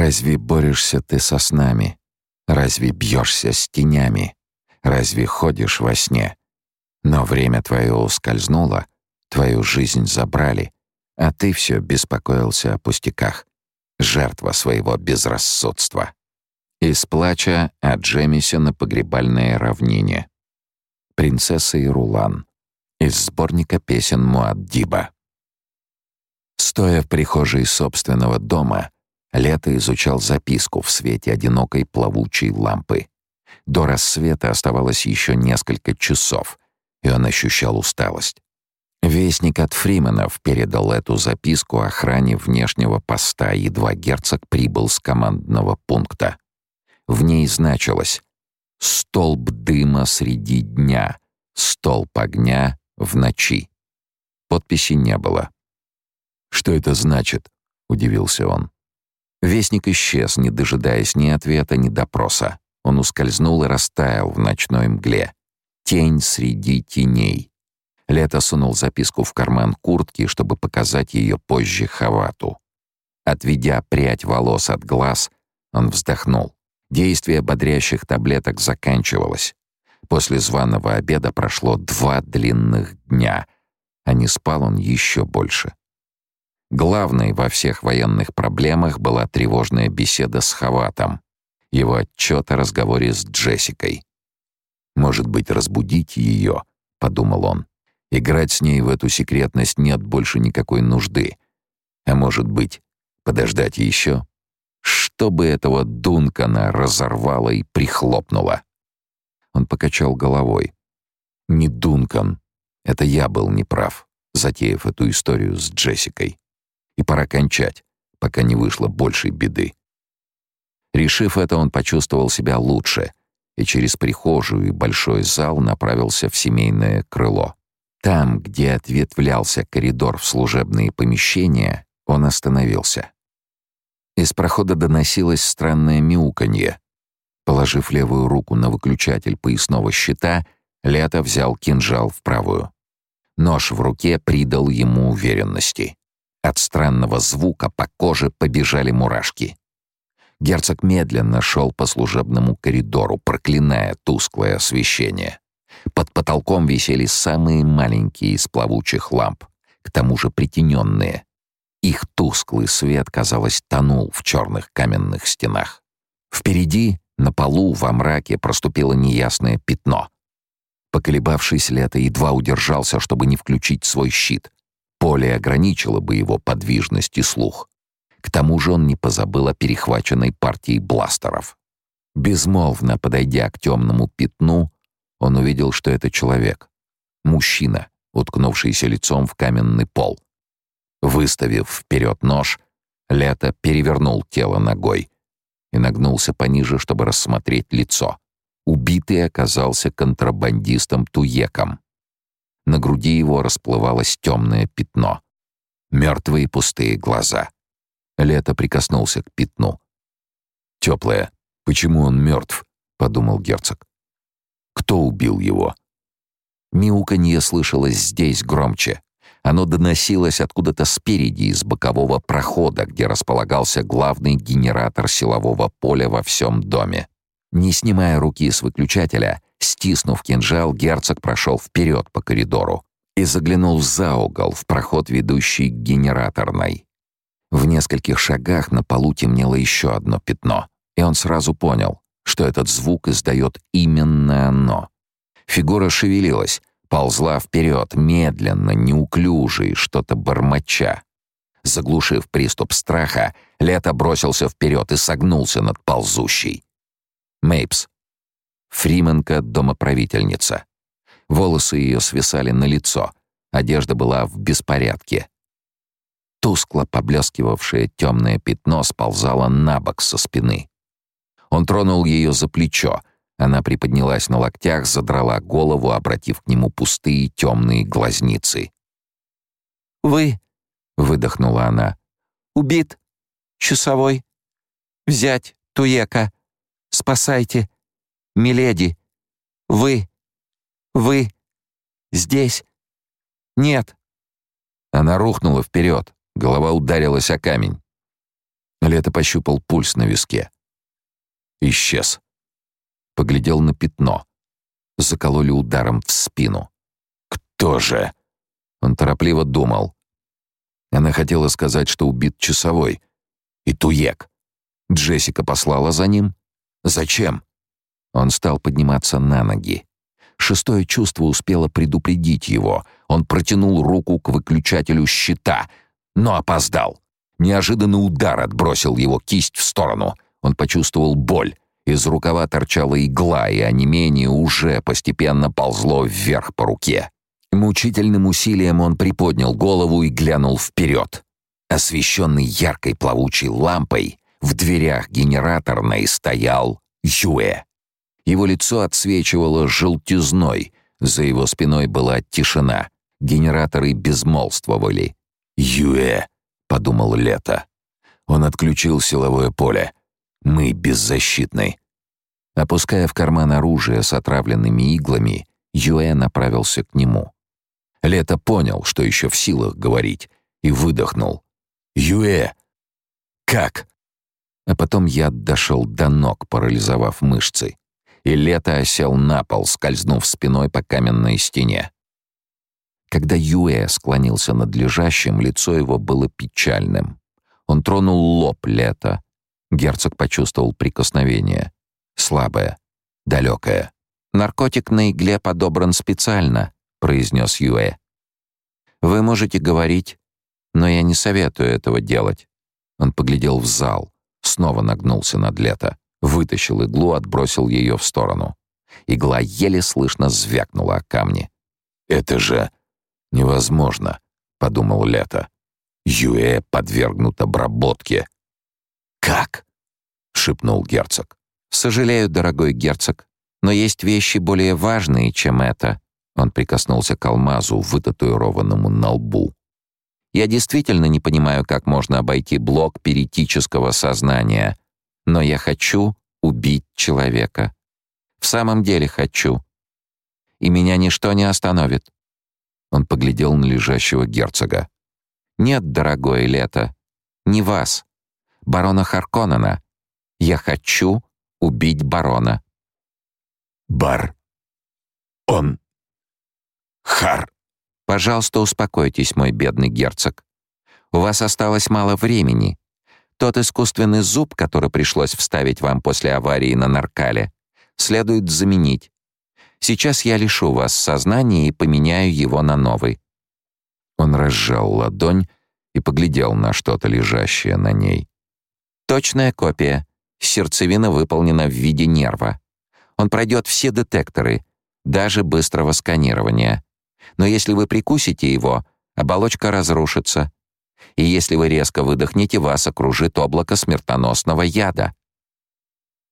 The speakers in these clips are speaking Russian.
Разве борешься ты со снами? Разве бьешься с тенями? Разве ходишь во сне? Но время твое ускользнуло, твою жизнь забрали, а ты все беспокоился о пустяках. Жертва своего безрассудства. Из плача о Джемисе на погребальное равнине. Принцесса и Рулан. Из сборника песен Муаддиба. Стоя в прихожей собственного дома, Лето изучал записку в свете одинокой плавучей лампы. До рассвета оставалось еще несколько часов, и он ощущал усталость. Вестник от Фрименов передал эту записку охране внешнего поста, едва герцог прибыл с командного пункта. В ней значилось «Столб дыма среди дня, столб огня в ночи». Подписи не было. «Что это значит?» — удивился он. Вестник исчез, не дожидаясь ни ответа, ни допроса. Он ускользнул и растаял в ночной мгле. Тень среди теней. Лето сунул записку в карман куртки, чтобы показать ее позже Хавату. Отведя прядь волос от глаз, он вздохнул. Действие бодрящих таблеток заканчивалось. После званого обеда прошло два длинных дня, а не спал он еще больше. Главной во всех военных проблемах была тревожная беседа с Хаватом, его отчет о разговоре с Джессикой. «Может быть, разбудить ее?» — подумал он. Играть с ней в эту секретность нет больше никакой нужды. А может быть, подождать еще? Чтобы этого Дункана разорвало и прихлопнуло. Он покачал головой. Не Дункан. Это я был неправ, затеяв эту историю с Джессикой. И пора кончать, пока не вышло большей беды. Решив это, он почувствовал себя лучше и через прихожую и большой зал направился в семейное крыло. Там, где ответвлялся коридор в служебные помещения, он остановился. Из прохода доносилось странное мяуканье. Положив левую руку на выключатель поясного щита, Лето взял кинжал в правую. Нож в руке придал ему уверенности. От странного звука по коже побежали мурашки. Герцог медленно шел по служебному коридору, проклиная тусклое освещение. Под потолком висели самые маленькие из плавучих ламп, к тому же притененные. Их тусклый свет, казалось, тонул в черных каменных стенах. Впереди, на полу, во мраке, проступило неясное пятно. Поколебавшись, Лето едва удержался, чтобы не включить свой щит. Поле ограничило бы его подвижность и слух. К тому же он не позабыл о перехваченной партии бластеров. Безмолвно подойдя к темному пятну, он увидел, что это человек. Мужчина, уткнувшийся лицом в каменный пол. Выставив вперед нож, Лето перевернул тело ногой и нагнулся пониже, чтобы рассмотреть лицо. Убитый оказался контрабандистом Туеком. На груди его расплывалось темное пятно. Мертвые пустые глаза. Лето прикоснулся к пятну. «Теплое. Почему он мертв?» — подумал герцог. Кто убил его? Мяуканье слышалось здесь громче. Оно доносилось откуда-то спереди, из бокового прохода, где располагался главный генератор силового поля во всем доме. Не снимая руки с выключателя, стиснув кинжал, герцог прошел вперед по коридору и заглянул за угол в проход, ведущий к генераторной. В нескольких шагах на полу темнело еще одно пятно, и он сразу понял что этот звук издает именно оно. Фигура шевелилась, ползла вперед, медленно, неуклюже и что-то бормоча. Заглушив приступ страха, Лето бросился вперед и согнулся над ползущей. Мейпс. Фрименка — домоправительница. Волосы ее свисали на лицо, одежда была в беспорядке. Тускло поблескивавшее темное пятно сползало на бок со спины. Он тронул ее за плечо. Она приподнялась на локтях, задрала голову, обратив к нему пустые темные глазницы. «Вы?» — выдохнула она. «Убит? Часовой? Взять Туека? Спасайте! Миледи! Вы? Вы? Здесь? Нет!» Она рухнула вперед, голова ударилась о камень. Лето пощупал пульс на виске. Исчез. Поглядел на пятно. Закололи ударом в спину. «Кто же?» Он торопливо думал. Она хотела сказать, что убит часовой. И Туек. Джессика послала за ним? Зачем? Он стал подниматься на ноги. Шестое чувство успело предупредить его. Он протянул руку к выключателю щита, но опоздал. Неожиданный удар отбросил его кисть в сторону. Он почувствовал боль. Из рукава торчала игла, и онемение уже постепенно ползло вверх по руке. Мучительным усилием он приподнял голову и глянул вперед. Освещенный яркой плавучей лампой, в дверях генераторной стоял Юэ. Его лицо отсвечивало желтизной, за его спиной была тишина. Генераторы безмолвствовали. «Юэ», — подумал Лето. Он отключил силовое поле. «Мы беззащитны». Опуская в карман оружие с отравленными иглами, Юэ направился к нему. Лето понял, что еще в силах говорить, и выдохнул. «Юэ! Как?» А потом яд дошел до ног, парализовав мышцы, и Лето осел на пол, скользнув спиной по каменной стене. Когда Юэ склонился над лежащим, лицо его было печальным. Он тронул лоб Лето. Герцог почувствовал прикосновение. Слабое, далекое. «Наркотик на игле подобран специально», — произнес Юэ. «Вы можете говорить, но я не советую этого делать». Он поглядел в зал, снова нагнулся над лето, вытащил иглу, отбросил ее в сторону. Игла еле слышно звякнула о камни. «Это же невозможно», — подумал Лето. «Юэ подвергнут обработке». «Как?» — шепнул герцог. «Сожалею, дорогой герцог, но есть вещи более важные, чем это», он прикоснулся к алмазу, вытатуированному на лбу. «Я действительно не понимаю, как можно обойти блок перитического сознания, но я хочу убить человека. В самом деле хочу. И меня ничто не остановит». Он поглядел на лежащего герцога. «Нет, дорогое лето, не вас, барона Харконнена. Я хочу убить барона». «Бар... он...» Хар. Пожалуйста, успокойтесь, мой бедный герцог. У вас осталось мало времени. Тот искусственный зуб, который пришлось вставить вам после аварии на Наркале, следует заменить. Сейчас я лишу вас сознания и поменяю его на новый. Он разжал ладонь и поглядел на что-то лежащее на ней. Точная копия. Сердцевина выполнена в виде нерва. Он пройдет все детекторы, даже быстрого сканирования. Но если вы прикусите его, оболочка разрушится. И если вы резко выдохнете, вас окружит облако смертоносного яда.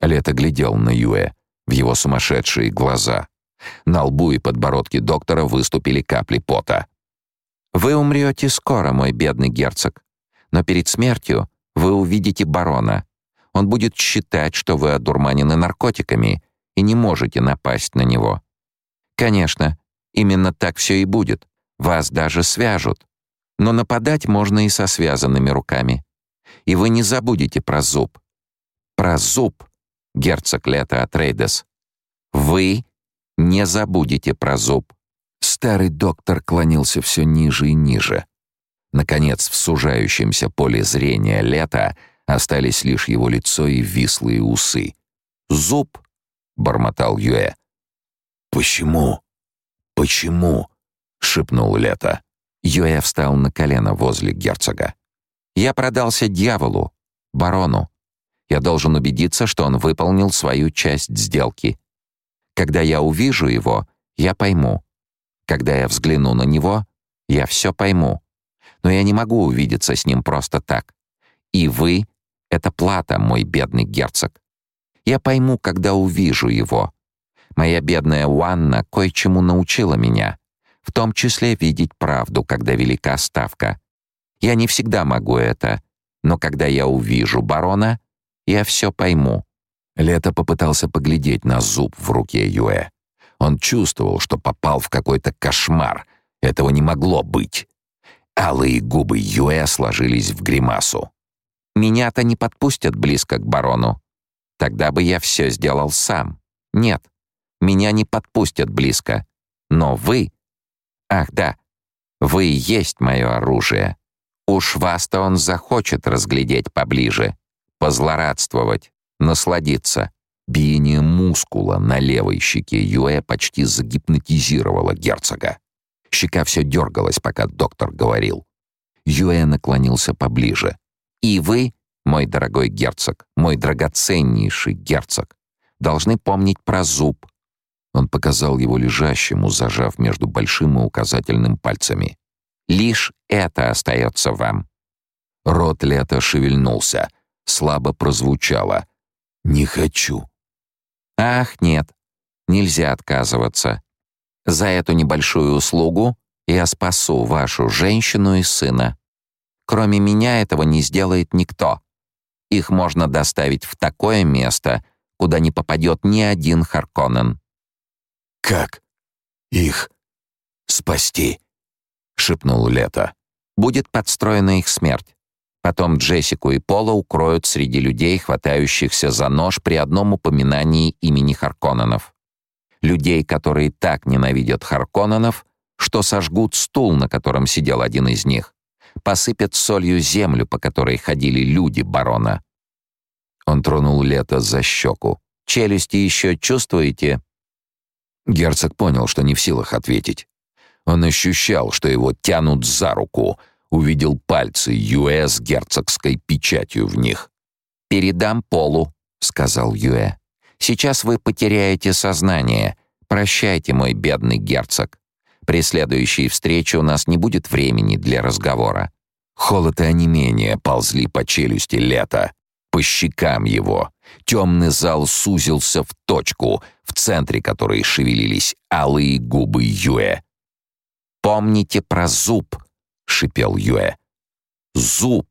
Лето глядел на Юэ в его сумасшедшие глаза. На лбу и подбородке доктора выступили капли пота. «Вы умрете скоро, мой бедный герцог. Но перед смертью вы увидите барона. Он будет считать, что вы одурманены наркотиками и не можете напасть на него. Конечно, Именно так все и будет. Вас даже свяжут. Но нападать можно и со связанными руками. И вы не забудете про зуб. Про зуб, герцог Лето Атрейдес. Вы не забудете про зуб. Старый доктор клонился все ниже и ниже. Наконец, в сужающемся поле зрения Лета остались лишь его лицо и вислые усы. «Зуб!» — бормотал Юэ. «Почему?» «Почему?» — шепнул Лето. Йоя встал на колено возле герцога. «Я продался дьяволу, барону. Я должен убедиться, что он выполнил свою часть сделки. Когда я увижу его, я пойму. Когда я взгляну на него, я все пойму. Но я не могу увидеться с ним просто так. И вы — это плата, мой бедный герцог. Я пойму, когда увижу его. Моя бедная Уанна кое-чему научила меня, в том числе видеть правду, когда велика ставка. Я не всегда могу это, но когда я увижу барона, я все пойму». Лето попытался поглядеть на зуб в руке Юэ. Он чувствовал, что попал в какой-то кошмар. Этого не могло быть. Алые губы Юэ сложились в гримасу. Меня-то не подпустят близко к барону. Тогда бы я все сделал сам. Нет, меня не подпустят близко. Но вы... Ах, да, вы и есть мое оружие. Уж вас-то он захочет разглядеть поближе, позлорадствовать, насладиться. Биение мускула на левой щеке Юэ почти загипнотизировало герцога. Щека все дергалась, пока доктор говорил. Юэ наклонился поближе. «И вы, мой дорогой герцог, мой драгоценнейший герцог, должны помнить про зуб». Он показал его лежащему, зажав между большим и указательным пальцами. «Лишь это остается вам». Рот Лета шевельнулся, слабо прозвучало. «Не хочу». «Ах, нет, нельзя отказываться. За эту небольшую услугу я спасу вашу женщину и сына. Кроме меня этого не сделает никто. Их можно доставить в такое место, куда не попадет ни один Харконнен». «Как их спасти?» — шепнул Лето. «Будет подстроена их смерть. Потом Джессику и Пола укроют среди людей, хватающихся за нож при одном упоминании имени Харконненов. Людей, которые так ненавидят Харконненов, что сожгут стул, на котором сидел один из них, посыпят солью землю, по которой ходили люди барона. Он тронул Лето за щеку. «Челюсти еще чувствуете?» Герцог понял, что не в силах ответить. Он ощущал, что его тянут за руку — увидел пальцы Юэ с герцогской печатью в них. «Передам Полу», — сказал Юэ. «Сейчас вы потеряете сознание. Прощайте, мой бедный герцог. При следующей встрече у нас не будет времени для разговора». Холод и онемение ползли по челюсти лета, по щекам его. Темный зал сузился в точку, в центре которой шевелились алые губы Юэ. «Помните про зуб», шипел Юэ. «Зуб!»